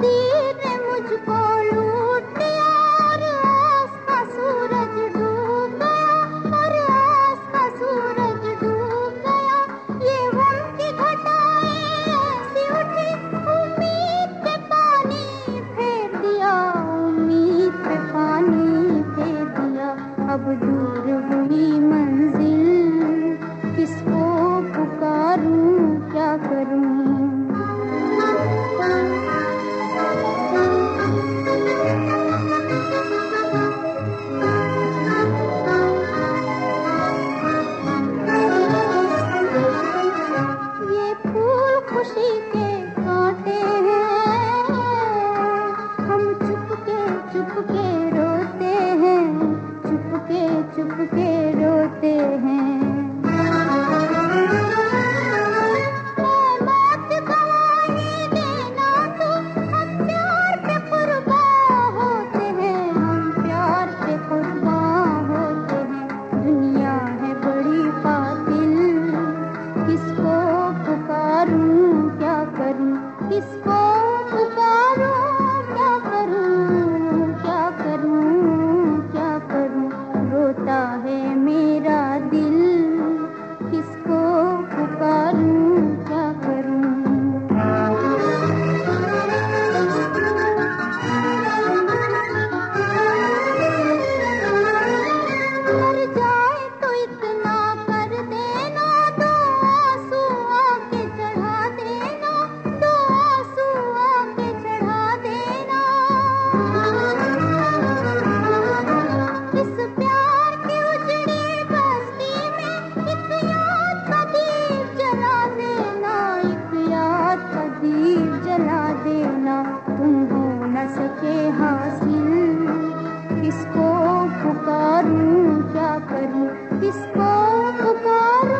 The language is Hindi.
दीद सके हासिल। किसको पुकारूं क्या करूँ? किसको पुकारूं?